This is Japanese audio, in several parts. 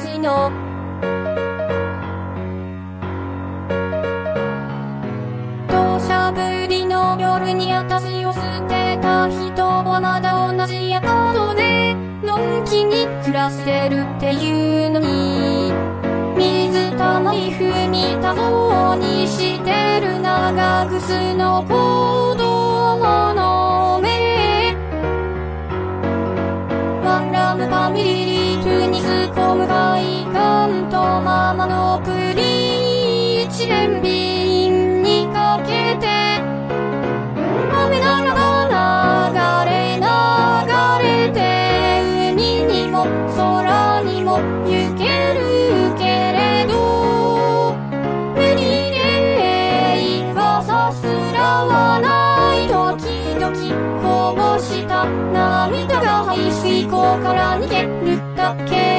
私の。土砂降りの夜に私を捨てた人はまだ同じやことでのんきに暮らしてるっていうのに水たまり踏みたそうにしてる長靴の子供の目。ワンラムファミリーリーチレン瓶にかけて雨ならが流れ流れて海にも空にも行けるけれど目に霊はさすらわない時々こぼした涙が排水溝から逃げるだけ。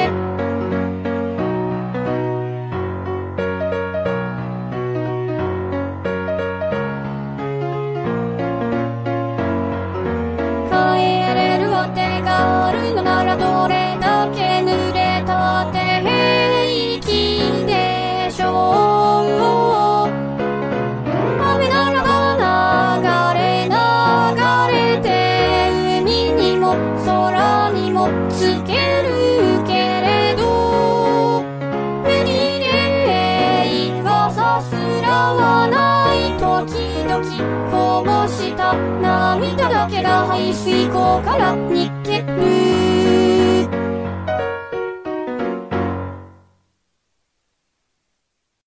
手があるのならどれだけ濡れたって平気でしょう。雨ならば流れ流れて海にも空にもつけ々こぼした涙だけが排水溝から逃げる。